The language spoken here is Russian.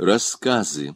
Рассказы.